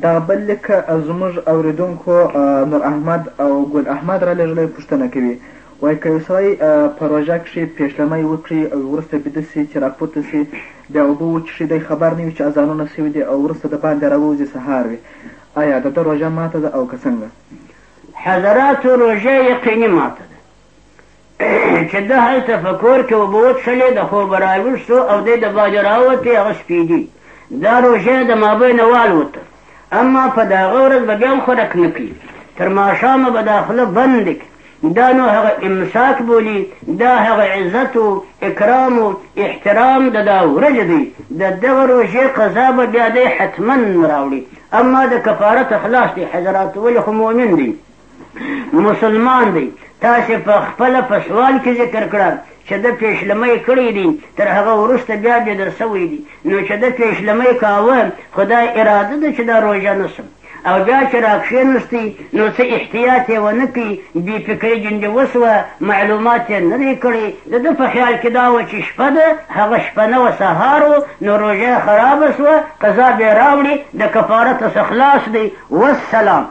دغه بل لیک زموږ اورېدونکو نور احمد او ګل احمد را لېږلی پوښتنه کوي وایي که یو سړی په روژه کښې پیشلمی وکړي او وروسته بیده شي چې راپورته شي بیا اوبه وچښي دی خبر نه وي چې اذانونه شوي دي او وروسته دباندې راووځي سهار وي ایا دده روژه ماته ده او که څنګه؟ حضراتو روژه یقیني ماته ده چې ده هلته په کور کې اوبه وڅښلې د خوبه راویښ او دی د باجه راووتې هغه سپیدي دا روژه د مابینه والوته اما په د هغه ورځ به بیا هم خورک نه کوي تر ماښامه به دا خوله بنده کړي دا نو هغه امساک بولي دا هغه عزت و اکرام و احترام د دا ورځ دی د دغه روژې قضا به بیا دی حتما راوړي اما د کفارت خلاص دی حضرات ولې خو مؤمن دی مسلمان دی تاسو په خپل په سوال کې ذکر کړه چې د پیشلمې کړې دي تر هغه ورسته بیا دې د سوي دي نو چې د پیشلمې کاوه خدای اراده ده چې دا روزه نسم او بیا چې راکښېنستی نو څه احتیاط یې ونه کړي بې فکري جنډې وسوه معلومات یې نه دی کړی د ده په خیال کې دا وه چې شپه ده هغه شپه نه وه سهار و نو روژه خرابه سوه قضا بې راوړي د کفارته څخه خلاص دی والسلام